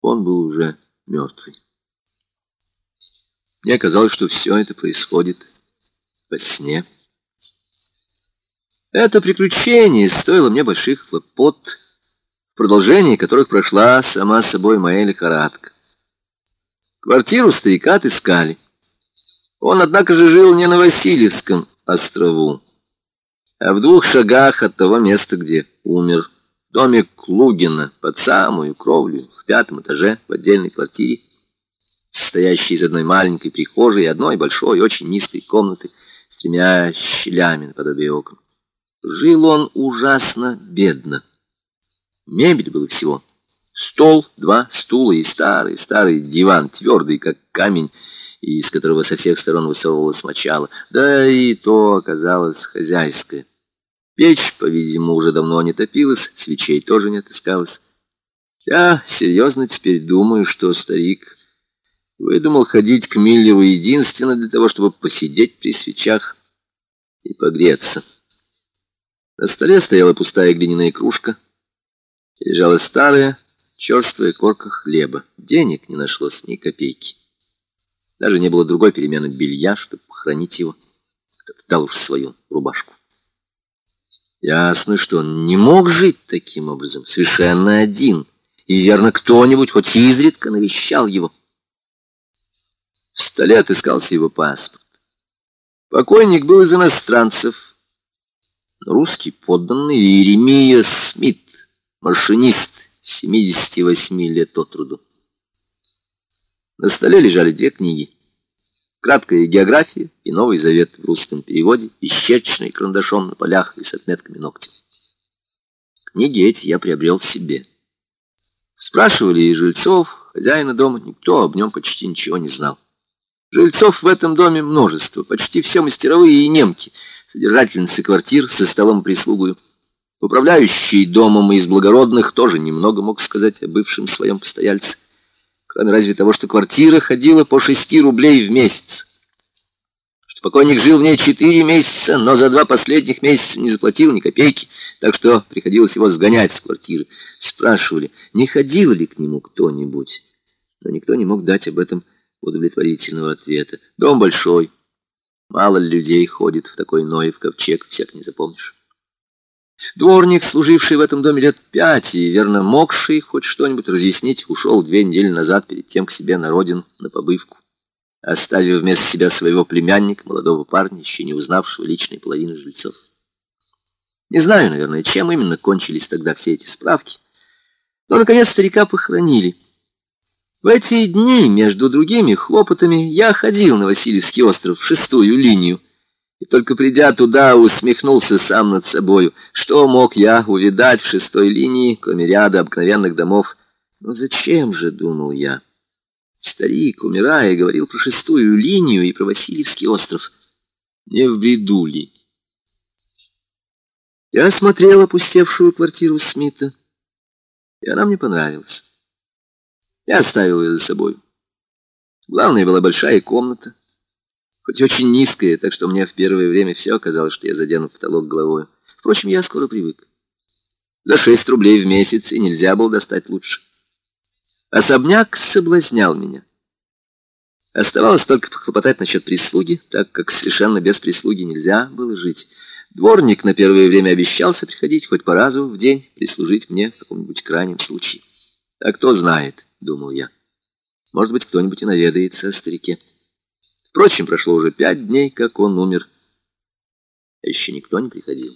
Он был уже мертвый. Мне казалось, что все это происходит во сне. Это приключение стоило мне больших хлопот, в продолжении которых прошла сама собой моя лихорадка. Квартиру старика отыскали. Он, однако же, жил не на Васильевском острову, а в двух шагах от того места, где умер. Доме Клугина, под самую кровлю, в пятом этаже, в отдельной квартире, состоящей из одной маленькой прихожей и одной большой, очень низкой комнаты с тремя щелями наподобие окон. Жил он ужасно бедно. Мебель было всего. Стол, два стула и старый-старый диван, твердый, как камень, из которого со всех сторон высовывалось мочало. Да и то оказалось хозяйское. Печь, по-видимому, уже давно не топилась, свечей тоже не отыскалось. Я серьезно теперь думаю, что старик выдумал ходить к Миллеру единственно для того, чтобы посидеть при свечах и погреться. На столе стояла пустая глиняная кружка, лежала старая, черствая корка хлеба. Денег не нашлось ни копейки. Даже не было другой перемены белья, чтобы похоронить его. Кто-то дал уж свою рубашку. Ясно, что он не мог жить таким образом, совершенно один. И, верно, кто-нибудь хоть изредка навещал его. В столе отыскался его паспорт. Покойник был из иностранцев. Русский подданный Иеремия Смит, машинист, 78 лет от роду. На столе лежали две книги. Краткая география и Новый Завет в русском переводе, исчерченные карандашом на полях и с отметками ногтя. Книги эти я приобрел себе. Спрашивали и жильцов, хозяина дома, никто об нем почти ничего не знал. Жильцов в этом доме множество, почти все мастеровые и немки, содержательницы квартир со столом прислугою. Управляющий домом из благородных тоже немного мог сказать о бывшем своем постояльце кроме разве того, что квартира ходила по шести рублей в месяц. Что покойник жил в ней четыре месяца, но за два последних месяца не заплатил ни копейки, так что приходилось его сгонять с квартиры. Спрашивали, не ходил ли к нему кто-нибудь, но никто не мог дать об этом удовлетворительного ответа. Дом большой, мало людей ходит в такой Ноев ковчег, всяк не запомнишь. Дворник, служивший в этом доме лет пять и, верно, могший хоть что-нибудь разъяснить, ушел две недели назад перед тем к себе на родину на побывку, оставив вместо себя своего племянника, молодого парня, еще не узнавшего личной половины жильцов. Не знаю, наверное, чем именно кончились тогда все эти справки, но, наконец, старика похоронили. В эти дни, между другими хлопотами, я ходил на Васильевский остров в шестую линию, и только придя туда, усмехнулся сам над собою. Что мог я увидать в шестой линии, кроме ряда обыкновенных домов? Но зачем же, думал я? Старик, умирая, говорил про шестую линию и про Васильевский остров. Не в бреду ли? Я осмотрел опустевшую квартиру Смита, и она мне понравилась. Я оставил ее за собой. Главное была большая комната, хоть очень низкая, так что мне в первое время все казалось, что я задену потолок головой. Впрочем, я скоро привык. За шесть рублей в месяц и нельзя было достать лучше. Особняк соблазнял меня. Оставалось только похлопотать насчет прислуги, так как совершенно без прислуги нельзя было жить. Дворник на первое время обещался приходить хоть по разу в день, прислужить мне в каком-нибудь крайнем случае. А кто знает, думал я. Может быть, кто-нибудь и наведается о старике. Впрочем, прошло уже пять дней, как он умер. А еще никто не приходил.